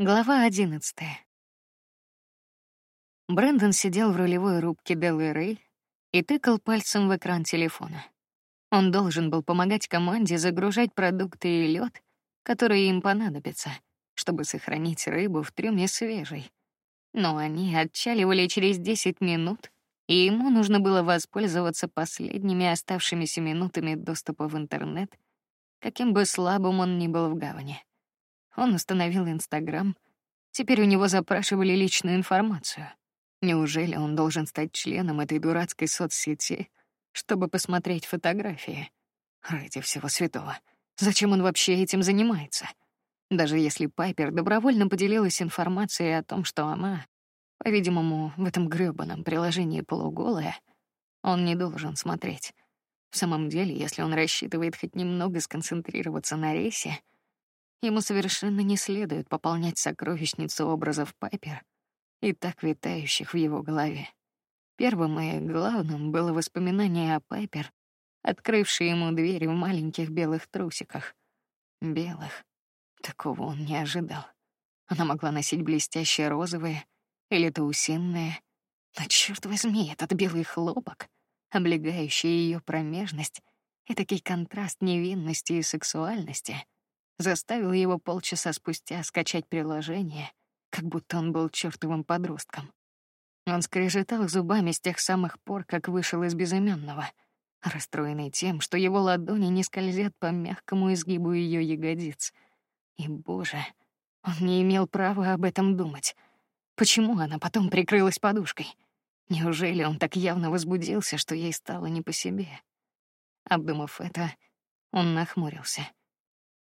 Глава одиннадцатая. Брэндон сидел в рулевой рубке Делы Рэй и тыкал пальцем в экран телефона. Он должен был помогать команде загружать продукты и лед, которые им понадобятся, чтобы сохранить рыбу в трюме свежей. Но они отчаливали через 10 минут, и ему нужно было воспользоваться последними оставшимися минутами доступа в интернет, каким бы слабым он ни был в гавани. Он установил Инстаграм. Теперь у него запрашивали личную информацию. Неужели он должен стать членом этой дурацкой соцсети, чтобы посмотреть фотографии? Ради всего святого. Зачем он вообще этим занимается? Даже если Пайпер добровольно поделилась информацией о том, что она, по-видимому, в этом грёбаном приложении полуголая, он не должен смотреть. В самом деле, если он рассчитывает хоть немного сконцентрироваться на рейсе, Ему совершенно не следует пополнять сокровищницу образов Пайпер и так витающих в его голове. Первым и главным было воспоминание о Пайпер, открывшей ему дверь в маленьких белых трусиках. Белых. Такого он не ожидал. Она могла носить блестящие розовые или таусинные. Но черт возьми, этот белый хлопок, облегающий ее промежность, и такой контраст невинности и сексуальности — заставил его полчаса спустя скачать приложение, как будто он был чертовым подростком. Он скрежетал зубами с тех самых пор, как вышел из безымянного, расстроенный тем, что его ладони не скользят по мягкому изгибу ее ягодиц. И, боже, он не имел права об этом думать. Почему она потом прикрылась подушкой? Неужели он так явно возбудился, что ей стало не по себе? Обдумав это, он нахмурился.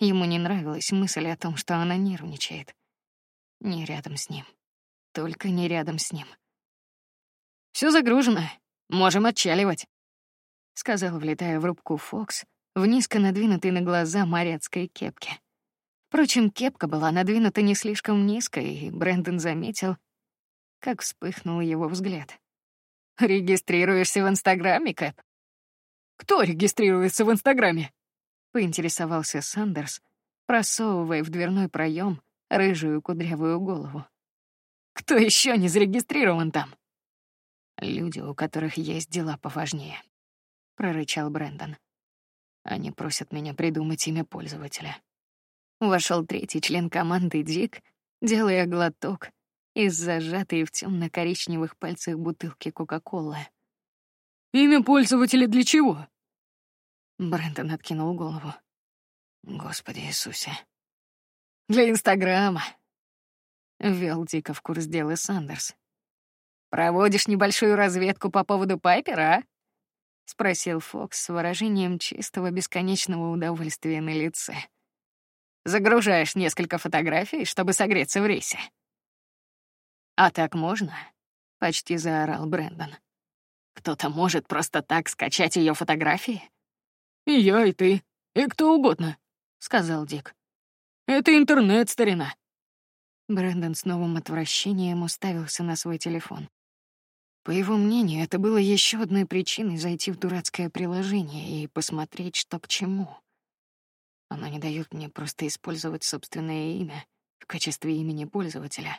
Ему не нравилась мысль о том, что она нервничает. Не рядом с ним. Только не рядом с ним. Все загружено. Можем отчаливать, сказал, влетая в рубку Фокс в низко надвинутой на глаза моряцкой кепке. Впрочем, кепка была надвинута не слишком низко, и Брэндон заметил, как вспыхнул его взгляд. Регистрируешься в Инстаграме, Кэп? Кто регистрируется в Инстаграме? Поинтересовался Сандерс, просовывая в дверной проем рыжую кудрявую голову. Кто еще не зарегистрирован там? Люди, у которых есть дела поважнее, прорычал Брэндон. Они просят меня придумать имя пользователя. Вошел третий член команды Дик, делая глоток из зажатой в темно-коричневых пальцах бутылки Кока-Колы. Имя пользователя для чего? Брэндон откинул голову. Господи Иисусе. Для Инстаграма. Вел дико в курс дела Сандерс. Проводишь небольшую разведку по поводу Пайпера, а? спросил Фокс с выражением чистого бесконечного удовольствия на лице. Загружаешь несколько фотографий, чтобы согреться в рейсе. А так можно? почти заорал Брэндон. Кто-то может просто так скачать ее фотографии? «И я, и ты, и кто угодно», — сказал Дик. «Это интернет, старина». Брэндон с новым отвращением уставился на свой телефон. По его мнению, это было еще одной причиной зайти в дурацкое приложение и посмотреть, что к чему. Оно не дает мне просто использовать собственное имя в качестве имени пользователя.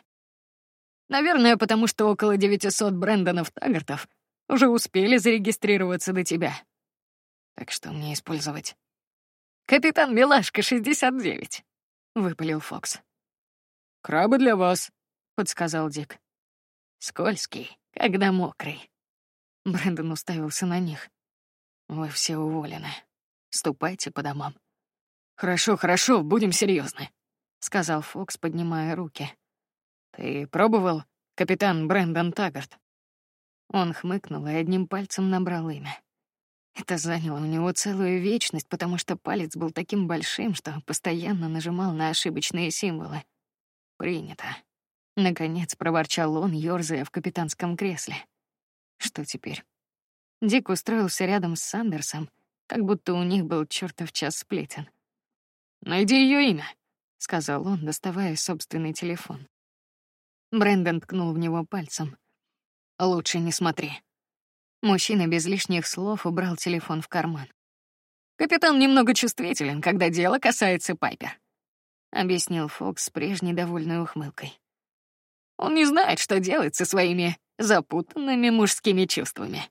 Наверное, потому что около 900 Брэндонов Таггартов уже успели зарегистрироваться до тебя. Так что мне использовать? Капитан Милашка 69, выпалил Фокс. Крабы для вас, подсказал Дик. Скользкий, когда мокрый. Брэндон уставился на них. Вы все уволены. Ступайте по домам. Хорошо, хорошо, будем серьезны, сказал Фокс, поднимая руки. Ты пробовал, капитан Брэндон Таггарт? Он хмыкнул и одним пальцем набрал имя. Это заняло у него целую вечность, потому что палец был таким большим, что постоянно нажимал на ошибочные символы. Принято. Наконец проворчал он, ёрзая в капитанском кресле. Что теперь? Дик устроился рядом с Сандерсом, как будто у них был чертов час сплетен. Найди ее имя, сказал он, доставая собственный телефон. Брэндон ткнул в него пальцем. Лучше не смотри. Мужчина без лишних слов убрал телефон в карман. Капитан немного чувствителен, когда дело касается Пайпер. объяснил Фокс с прежней довольной ухмылкой. Он не знает, что делать со своими запутанными мужскими чувствами.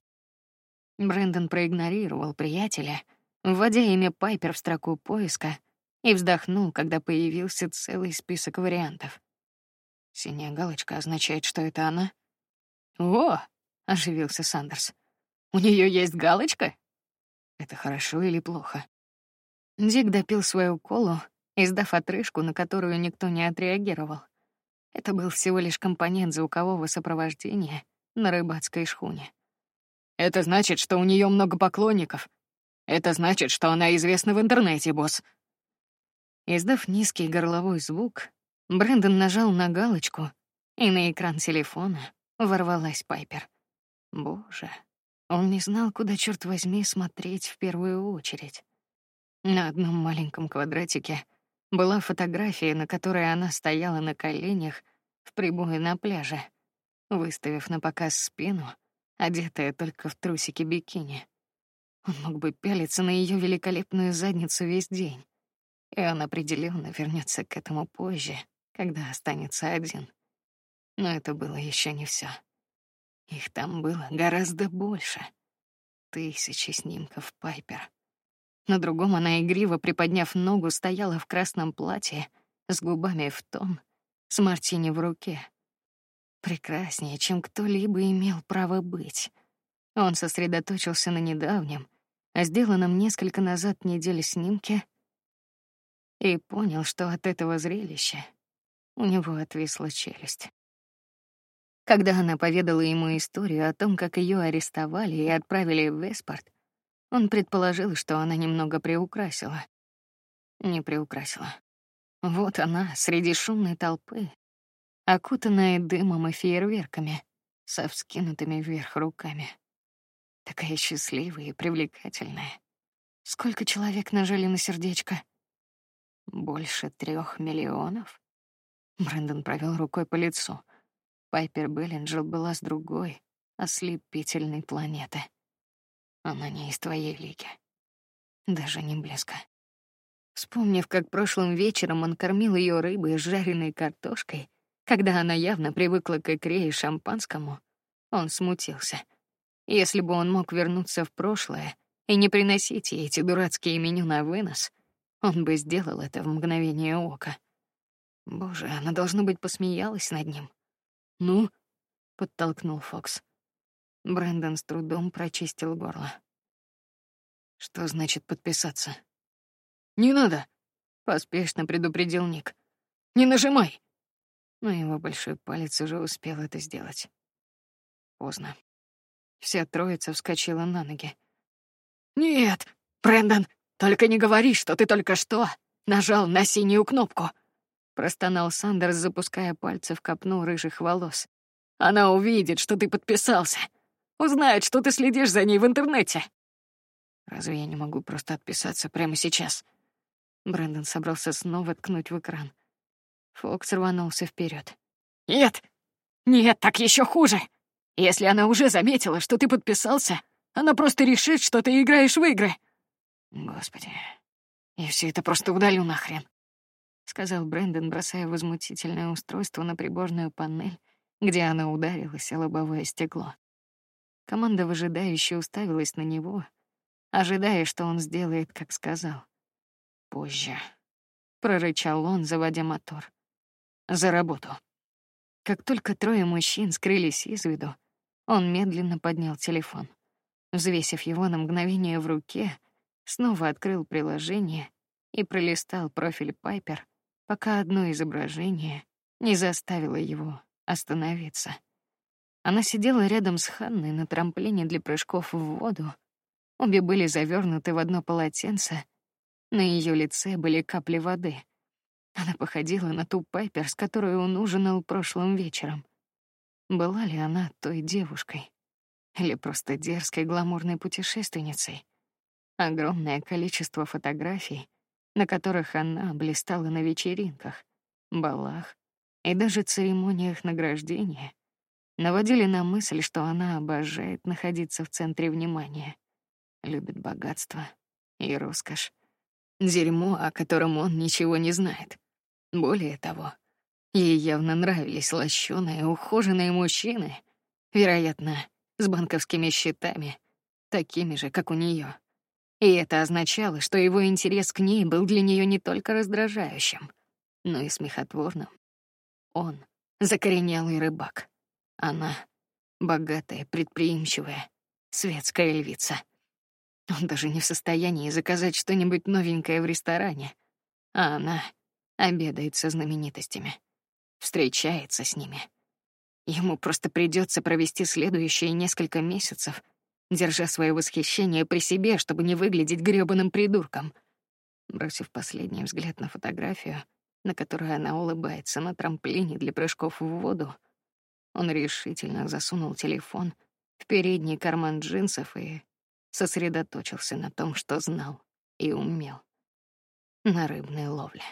Брэндон проигнорировал приятеля, вводя имя Пайпер в строку поиска, и вздохнул, когда появился целый список вариантов. Синяя галочка означает, что это она. О, оживился Сандерс. У нее есть галочка? Это хорошо или плохо? Дик допил свою колу, издав отрыжку, на которую никто не отреагировал. Это был всего лишь компонент звукового сопровождения на рыбацкой шхуне. Это значит, что у нее много поклонников. Это значит, что она известна в интернете, босс. Издав низкий горловой звук, Брэндон нажал на галочку, и на экран телефона ворвалась Пайпер. Боже, он не знал, куда черт возьми смотреть в первую очередь. На одном маленьком квадратике была фотография, на которой она стояла на коленях в прибое на пляже, выставив на показ спину, одетая только в трусики бикини. Он мог бы пялиться на ее великолепную задницу весь день, и он определенно вернется к этому позже, когда останется один. Но это было еще не все. Их там было гораздо больше. Тысячи снимков Пайпер. На другом она игриво приподняв ногу стояла в красном платье с губами в тон, с мартини в руке. Прекраснее, чем кто-либо имел право быть. Он сосредоточился на недавнем, а сделанном несколько назад недели снимке, и понял, что от этого зрелища у него отвисла челюсть. Когда она поведала ему историю о том, как ее арестовали и отправили в Веспорт, он предположил, что она немного приукрасила. Не приукрасила. Вот она среди шумной толпы, окутанная дымом и фейерверками, со вскинутыми вверх руками. Такая счастливая и привлекательная. Сколько человек нажали на сердечко? Больше трех миллионов. Брэндон провел рукой по лицу. Пайпер Беллинджел была с другой, ослепительной планеты. Она не из твоей лиги. Даже не близко. Вспомнив, как прошлым вечером он кормил ее рыбой с жареной картошкой, когда она явно привыкла к икре и шампанскому, он смутился. Если бы он мог вернуться в прошлое и не приносить ей эти дурацкие меню на вынос, он бы сделал это в мгновение ока. Боже, она должно быть посмеялась над ним. Ну, подтолкнул Фокс. Брэндон с трудом прочистил горло. Что значит подписаться? Не надо, поспешно предупредил Ник. Не нажимай. Но его большой палец уже успел это сделать. Поздно. Вся троица вскочила на ноги. Нет, Брэндон, только не говори, что ты только что нажал на синюю кнопку. Простонал Сандерс, запуская пальцы в копну рыжих волос. Она увидит, что ты подписался. Узнает, что ты следишь за ней в интернете. Разве я не могу просто отписаться прямо сейчас? Брэндон собрался снова ткнуть в экран. Фокс рванулся вперед. Нет, нет, так еще хуже. Если она уже заметила, что ты подписался, она просто решит, что ты играешь в игры. Господи, я все это просто удалю нахрен, сказал Брэндон, бросая возмутительное устройство на приборную панель, где она ударилась о лобовое стекло. Команда выжидающе уставилась на него, ожидая, что он сделает, как сказал. Позже, прорычал он, заводя мотор. За работу. Как только трое мужчин скрылись из виду, он медленно поднял телефон. Взвесив его на мгновение в руке, снова открыл приложение и пролистал профиль Пайпер, пока одно изображение не заставило его остановиться. Она сидела рядом с Ханной на трамплине для прыжков в воду. Обе были завернуты в одно полотенце. На ее лице были капли воды. Она походила на ту Пайпер, с которой он ужинал прошлым вечером. Была ли она той девушкой или просто дерзкой гламурной путешественницей? Огромное количество фотографий, на которых она блистала на вечеринках, балах и даже церемониях награждения, наводили на мысль, что она обожает находиться в центре внимания, любит богатство и роскошь, дерьмо, о котором он ничего не знает. Более того, ей явно нравились лощеные, ухоженные мужчины, вероятно, с банковскими счетами, такими же, как у нее. И это означало, что его интерес к ней был для нее не только раздражающим, но и смехотворным. Он — закоренелый рыбак. Она — богатая, предприимчивая, светская львица. Он даже не в состоянии заказать что-нибудь новенькое в ресторане, а она обедает со знаменитостями, встречается с ними. Ему просто придется провести следующие несколько месяцев, держа свое восхищение при себе, чтобы не выглядеть грёбаным придурком. Бросив последний взгляд на фотографию, на которой она улыбается на трамплине для прыжков в воду, он решительно засунул телефон в передний карман джинсов и сосредоточился на том, что знал и умел — на рыбной ловле.